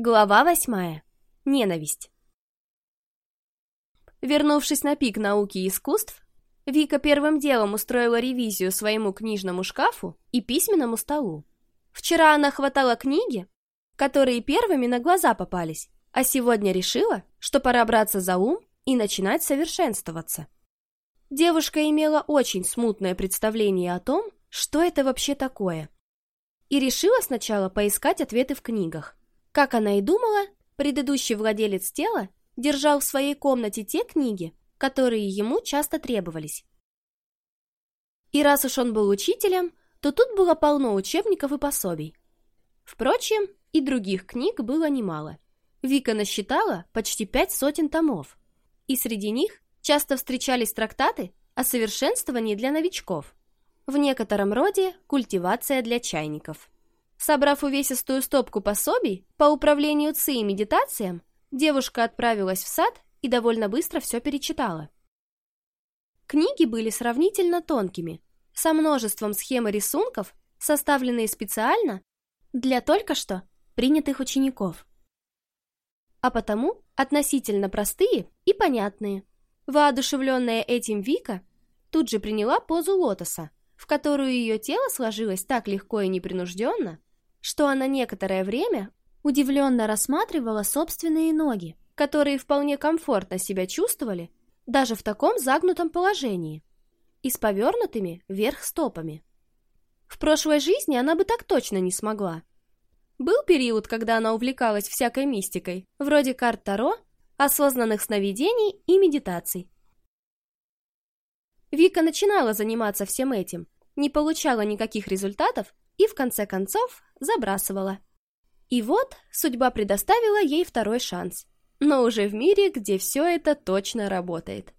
Глава восьмая. Ненависть. Вернувшись на пик науки и искусств, Вика первым делом устроила ревизию своему книжному шкафу и письменному столу. Вчера она хватала книги, которые первыми на глаза попались, а сегодня решила, что пора браться за ум и начинать совершенствоваться. Девушка имела очень смутное представление о том, что это вообще такое, и решила сначала поискать ответы в книгах. Как она и думала, предыдущий владелец тела держал в своей комнате те книги, которые ему часто требовались. И раз уж он был учителем, то тут было полно учебников и пособий. Впрочем, и других книг было немало. Вика насчитала почти пять сотен томов, и среди них часто встречались трактаты о совершенствовании для новичков, в некотором роде культивация для чайников. Собрав увесистую стопку пособий по управлению ЦИ и медитациям, девушка отправилась в сад и довольно быстро все перечитала. Книги были сравнительно тонкими, со множеством схем и рисунков, составленные специально для только что принятых учеников. А потому относительно простые и понятные. Воодушевленная этим Вика тут же приняла позу лотоса, в которую ее тело сложилось так легко и непринужденно, что она некоторое время удивленно рассматривала собственные ноги, которые вполне комфортно себя чувствовали даже в таком загнутом положении и с повернутыми вверх стопами. В прошлой жизни она бы так точно не смогла. Был период, когда она увлекалась всякой мистикой, вроде карт Таро, осознанных сновидений и медитаций. Вика начинала заниматься всем этим, не получала никаких результатов и в конце концов забрасывала. И вот судьба предоставила ей второй шанс, но уже в мире, где все это точно работает.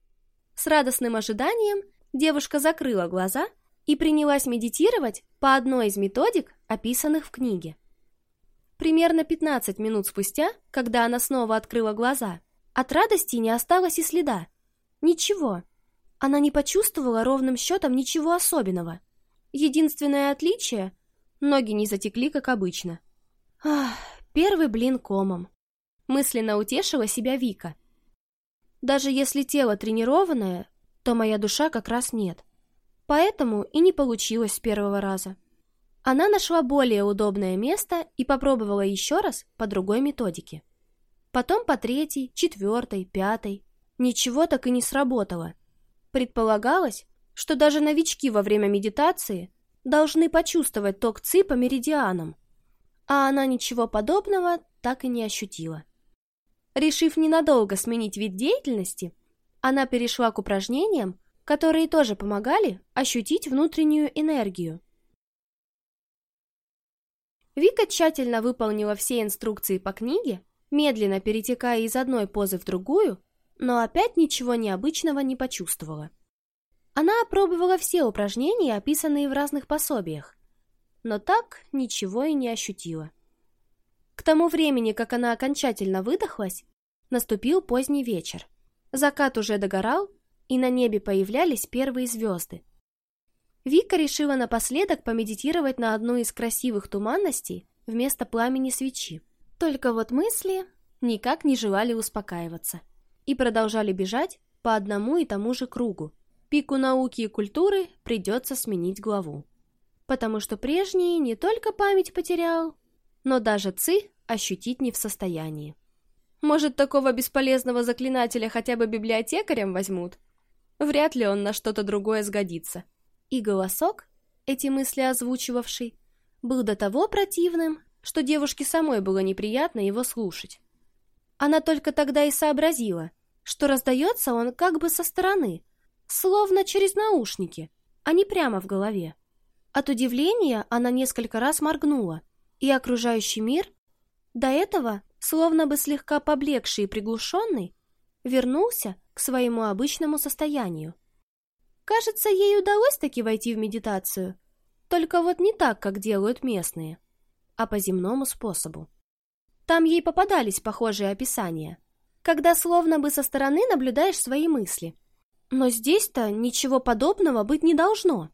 С радостным ожиданием девушка закрыла глаза и принялась медитировать по одной из методик, описанных в книге. Примерно 15 минут спустя, когда она снова открыла глаза, от радости не осталось и следа. Ничего. Она не почувствовала ровным счетом ничего особенного. Единственное отличие — ноги не затекли, как обычно. Ах, первый блин комом. Мысленно утешила себя Вика. Даже если тело тренированное, то моя душа как раз нет. Поэтому и не получилось с первого раза. Она нашла более удобное место и попробовала еще раз по другой методике. Потом по третьей, четвертой, пятой. Ничего так и не сработало. Предполагалось, что даже новички во время медитации должны почувствовать ток ЦИ по меридианам, а она ничего подобного так и не ощутила. Решив ненадолго сменить вид деятельности, она перешла к упражнениям, которые тоже помогали ощутить внутреннюю энергию. Вика тщательно выполнила все инструкции по книге, медленно перетекая из одной позы в другую, но опять ничего необычного не почувствовала. Она опробовала все упражнения, описанные в разных пособиях, но так ничего и не ощутила. К тому времени, как она окончательно выдохлась, наступил поздний вечер. Закат уже догорал, и на небе появлялись первые звезды. Вика решила напоследок помедитировать на одну из красивых туманностей вместо пламени свечи. Только вот мысли никак не желали успокаиваться и продолжали бежать по одному и тому же кругу, Пику науки и культуры придется сменить главу. Потому что прежний не только память потерял, но даже ЦИ ощутить не в состоянии. Может, такого бесполезного заклинателя хотя бы библиотекарем возьмут? Вряд ли он на что-то другое сгодится. И голосок, эти мысли озвучивавший, был до того противным, что девушке самой было неприятно его слушать. Она только тогда и сообразила, что раздается он как бы со стороны, словно через наушники, а не прямо в голове. От удивления она несколько раз моргнула, и окружающий мир, до этого словно бы слегка поблекший и приглушенный, вернулся к своему обычному состоянию. Кажется, ей удалось таки войти в медитацию, только вот не так, как делают местные, а по земному способу. Там ей попадались похожие описания, когда словно бы со стороны наблюдаешь свои мысли – но здесь-то ничего подобного быть не должно.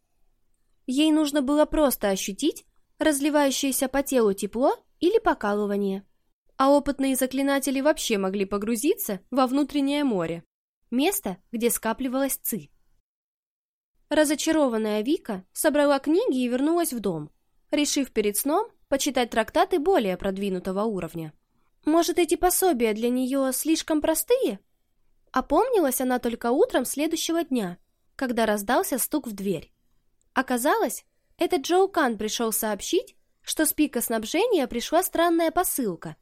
Ей нужно было просто ощутить разливающееся по телу тепло или покалывание. а опытные заклинатели вообще могли погрузиться во внутреннее море, место, где скапливалась ци. Разочарованная Вика собрала книги и вернулась в дом, решив перед сном почитать трактаты более продвинутого уровня. Может, эти пособия для нее слишком простые? Опомнилась она только утром следующего дня, когда раздался стук в дверь. Оказалось, этот Джоу Кан пришел сообщить, что с пика снабжения пришла странная посылка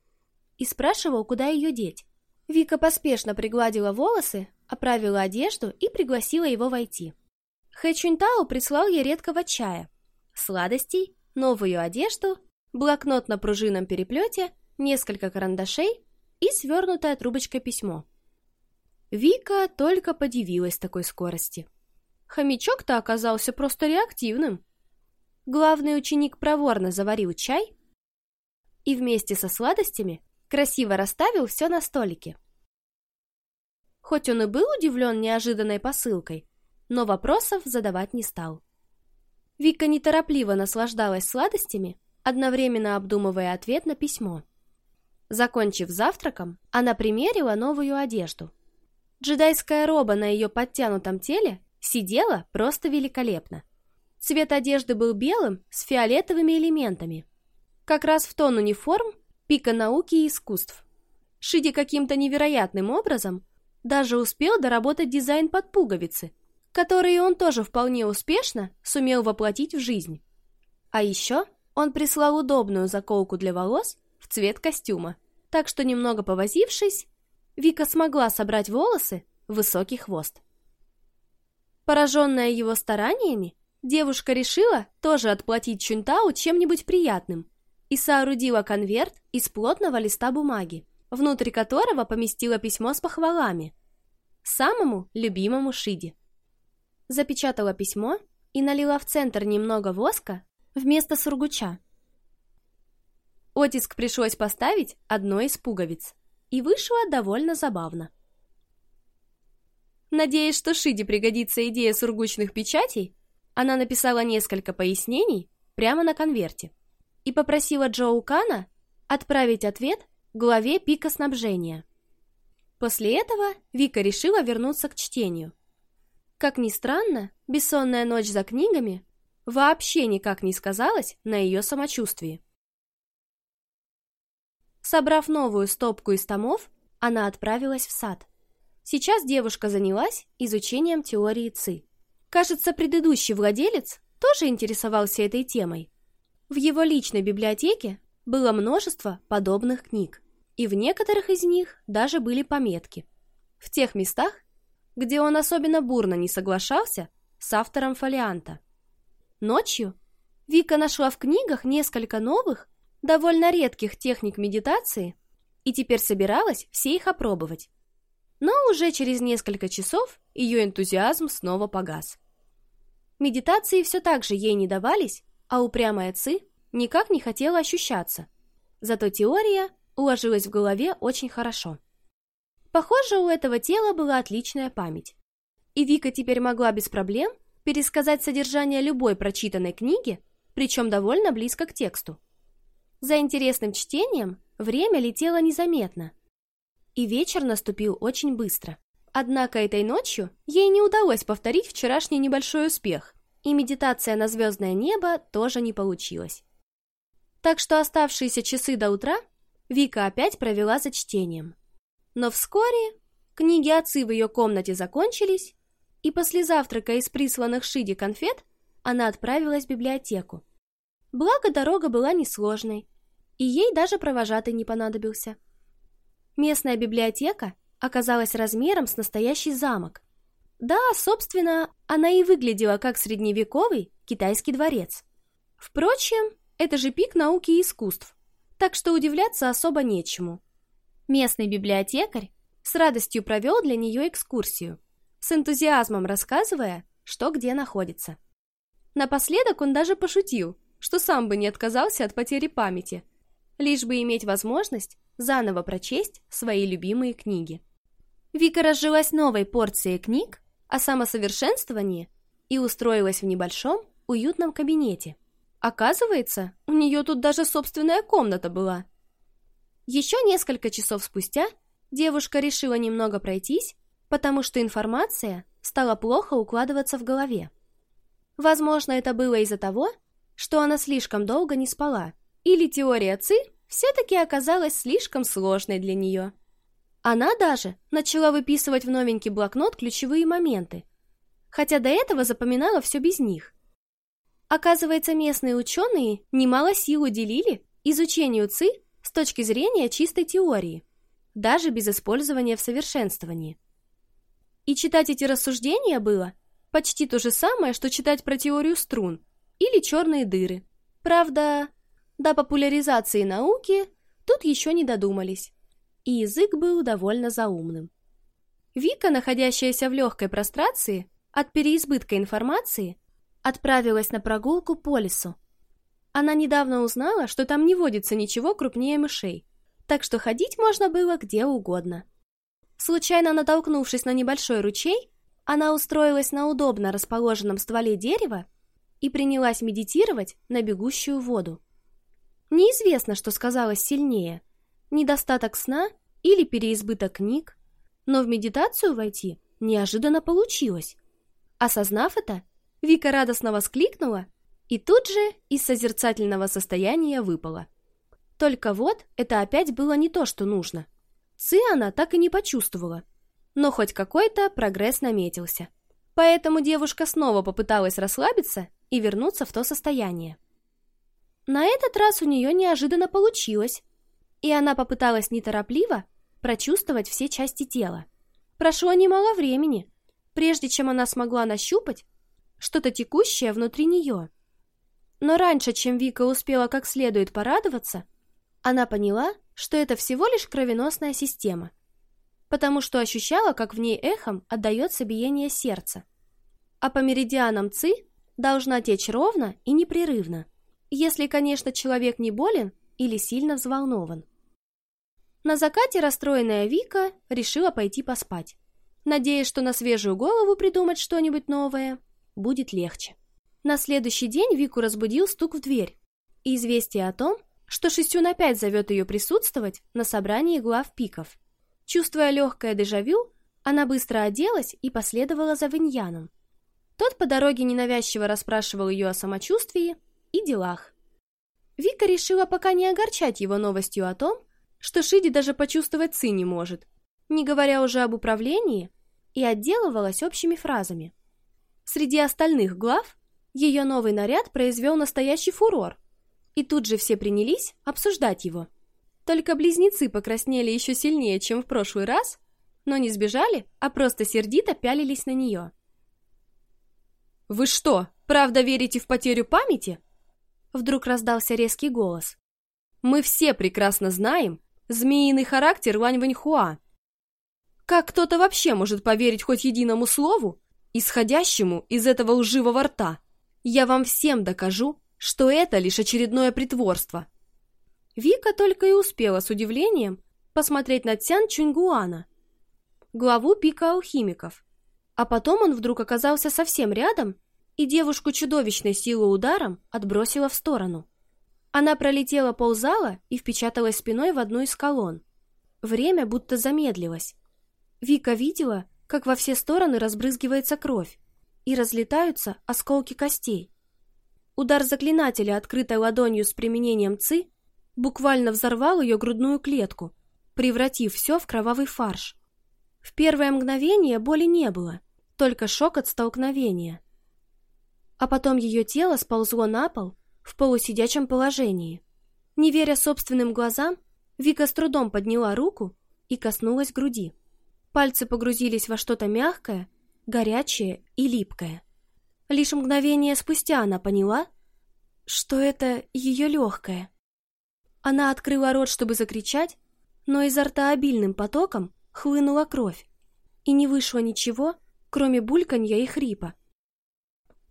и спрашивал, куда ее деть. Вика поспешно пригладила волосы, оправила одежду и пригласила его войти. Хэ Чунтао прислал ей редкого чая, сладостей, новую одежду, блокнот на пружинном переплете, несколько карандашей и свернутая трубочкой письмо. Вика только подивилась такой скорости. Хомячок-то оказался просто реактивным. Главный ученик проворно заварил чай и вместе со сладостями красиво расставил все на столике. Хоть он и был удивлен неожиданной посылкой, но вопросов задавать не стал. Вика неторопливо наслаждалась сладостями, одновременно обдумывая ответ на письмо. Закончив завтраком, она примерила новую одежду. Джедайская роба на ее подтянутом теле сидела просто великолепно. Цвет одежды был белым с фиолетовыми элементами. Как раз в тон униформ пика науки и искусств. Шиди каким-то невероятным образом даже успел доработать дизайн под пуговицы, которые он тоже вполне успешно сумел воплотить в жизнь. А еще он прислал удобную заколку для волос в цвет костюма, так что немного повозившись, Вика смогла собрать волосы в высокий хвост. Пораженная его стараниями, девушка решила тоже отплатить Чунтау чем-нибудь приятным и соорудила конверт из плотного листа бумаги, внутрь которого поместила письмо с похвалами самому любимому Шиди. Запечатала письмо и налила в центр немного воска вместо сургуча. Оттиск пришлось поставить одной из пуговиц и вышло довольно забавно. Надеясь, что Шиде пригодится идея сургучных печатей, она написала несколько пояснений прямо на конверте и попросила Джоу Кана отправить ответ главе пика снабжения. После этого Вика решила вернуться к чтению. Как ни странно, бессонная ночь за книгами вообще никак не сказалась на ее самочувствии. Собрав новую стопку из томов, она отправилась в сад. Сейчас девушка занялась изучением теории ЦИ. Кажется, предыдущий владелец тоже интересовался этой темой. В его личной библиотеке было множество подобных книг, и в некоторых из них даже были пометки. В тех местах, где он особенно бурно не соглашался с автором фолианта. Ночью Вика нашла в книгах несколько новых довольно редких техник медитации и теперь собиралась все их опробовать. Но уже через несколько часов ее энтузиазм снова погас. Медитации все так же ей не давались, а упрямая Ци никак не хотела ощущаться. Зато теория уложилась в голове очень хорошо. Похоже, у этого тела была отличная память. И Вика теперь могла без проблем пересказать содержание любой прочитанной книги, причем довольно близко к тексту. За интересным чтением время летело незаметно. И вечер наступил очень быстро. Однако этой ночью ей не удалось повторить вчерашний небольшой успех, и медитация на звездное небо тоже не получилась. Так что оставшиеся часы до утра Вика опять провела за чтением. Но вскоре книги отцы в ее комнате закончились, и после завтрака из присланных Шиди конфет она отправилась в библиотеку. Благо, дорога была несложной, и ей даже провожатый не понадобился. Местная библиотека оказалась размером с настоящий замок. Да, собственно, она и выглядела как средневековый китайский дворец. Впрочем, это же пик науки и искусств, так что удивляться особо нечему. Местный библиотекарь с радостью провел для нее экскурсию, с энтузиазмом рассказывая, что где находится. Напоследок он даже пошутил, что сам бы не отказался от потери памяти – лишь бы иметь возможность заново прочесть свои любимые книги. Вика разжилась новой порцией книг о самосовершенствовании и устроилась в небольшом, уютном кабинете. Оказывается, у нее тут даже собственная комната была. Еще несколько часов спустя девушка решила немного пройтись, потому что информация стала плохо укладываться в голове. Возможно, это было из-за того, что она слишком долго не спала, или теория ЦИ все-таки оказалась слишком сложной для нее. Она даже начала выписывать в новенький блокнот ключевые моменты, хотя до этого запоминала все без них. Оказывается, местные ученые немало сил уделили изучению ЦИ с точки зрения чистой теории, даже без использования в совершенствовании. И читать эти рассуждения было почти то же самое, что читать про теорию струн или черные дыры. Правда, до популяризации науки тут еще не додумались, и язык был довольно заумным. Вика, находящаяся в легкой прострации от переизбытка информации, отправилась на прогулку по лесу. Она недавно узнала, что там не водится ничего крупнее мышей, так что ходить можно было где угодно. Случайно натолкнувшись на небольшой ручей, она устроилась на удобно расположенном стволе дерева и принялась медитировать на бегущую воду. Неизвестно, что сказалось сильнее – недостаток сна или переизбыток книг, но в медитацию войти неожиданно получилось. Осознав это, Вика радостно воскликнула и тут же из созерцательного состояния выпала. Только вот это опять было не то, что нужно. Ци она так и не почувствовала, но хоть какой-то прогресс наметился. Поэтому девушка снова попыталась расслабиться и вернуться в то состояние. На этот раз у нее неожиданно получилось, и она попыталась неторопливо прочувствовать все части тела. Прошло немало времени, прежде чем она смогла нащупать что-то текущее внутри нее. Но раньше, чем Вика успела как следует порадоваться, она поняла, что это всего лишь кровеносная система, потому что ощущала, как в ней эхом отдается биение сердца. А по меридианам ЦИ должна течь ровно и непрерывно, если, конечно, человек не болен или сильно взволнован. На закате расстроенная Вика решила пойти поспать, надеясь, что на свежую голову придумать что-нибудь новое будет легче. На следующий день Вику разбудил стук в дверь и известие о том, что Шестюн опять зовет ее присутствовать на собрании глав пиков. Чувствуя легкое дежавю, она быстро оделась и последовала за Виньяном. Тот по дороге ненавязчиво расспрашивал ее о самочувствии и делах. Вика решила пока не огорчать его новостью о том, что Шиди даже почувствовать Ци не может, не говоря уже об управлении, и отделывалась общими фразами. Среди остальных глав ее новый наряд произвел настоящий фурор, и тут же все принялись обсуждать его. Только близнецы покраснели еще сильнее, чем в прошлый раз, но не сбежали, а просто сердито пялились на нее. «Вы что, правда верите в потерю памяти?» Вдруг раздался резкий голос. «Мы все прекрасно знаем змеиный характер Лань Ваньхуа. Как кто-то вообще может поверить хоть единому слову, исходящему из этого лживого рта? Я вам всем докажу, что это лишь очередное притворство. Вика только и успела с удивлением посмотреть на Цян Чуньгуана, главу пика алхимиков. А потом он вдруг оказался совсем рядом, и девушку чудовищной силой ударом отбросила в сторону. Она пролетела ползала и впечаталась спиной в одну из колонн. Время будто замедлилось. Вика видела, как во все стороны разбрызгивается кровь и разлетаются осколки костей. Удар заклинателя, открытой ладонью с применением ЦИ, буквально взорвал ее грудную клетку, превратив все в кровавый фарш. В первое мгновение боли не было, только шок от столкновения. А потом ее тело сползло на пол в полусидячем положении. Не веря собственным глазам, Вика с трудом подняла руку и коснулась груди. Пальцы погрузились во что-то мягкое, горячее и липкое. Лишь мгновение спустя она поняла, что это ее легкое. Она открыла рот, чтобы закричать, но изо рта обильным потоком хлынула кровь, и не вышло ничего, кроме бульканья и хрипа.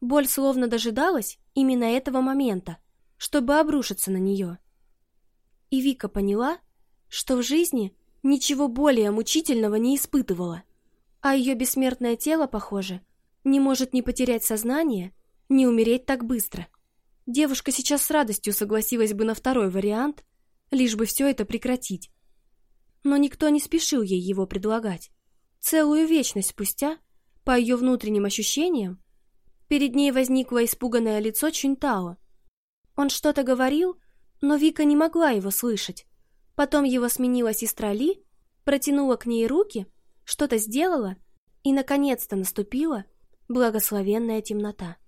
Боль словно дожидалась именно этого момента, чтобы обрушиться на нее. И Вика поняла, что в жизни ничего более мучительного не испытывала, а ее бессмертное тело, похоже, не может не потерять сознание, не умереть так быстро. Девушка сейчас с радостью согласилась бы на второй вариант, лишь бы все это прекратить. Но никто не спешил ей его предлагать. Целую вечность спустя, по ее внутренним ощущениям, перед ней возникло испуганное лицо Чунтао. Он что-то говорил, но Вика не могла его слышать. Потом его сменила сестра Ли, протянула к ней руки, что-то сделала, и наконец-то наступила благословенная темнота.